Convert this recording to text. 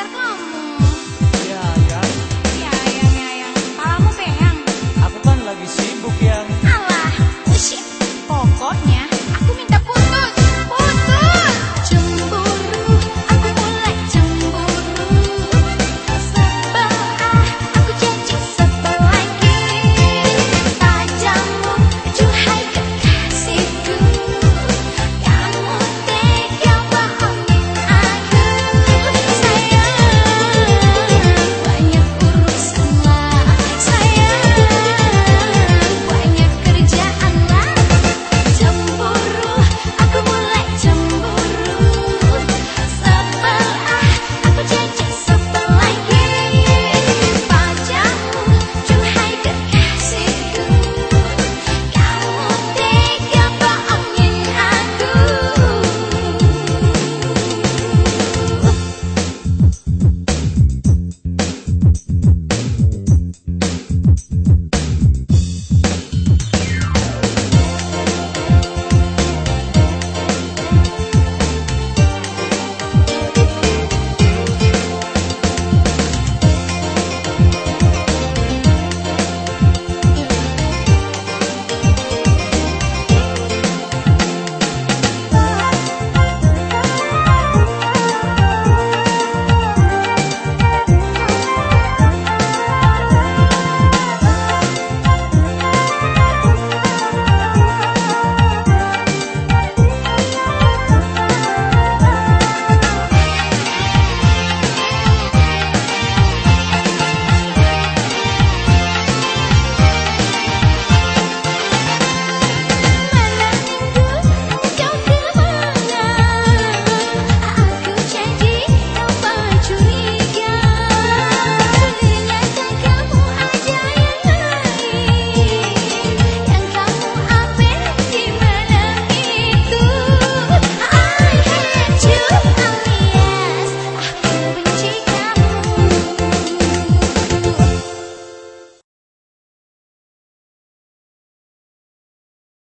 Come on.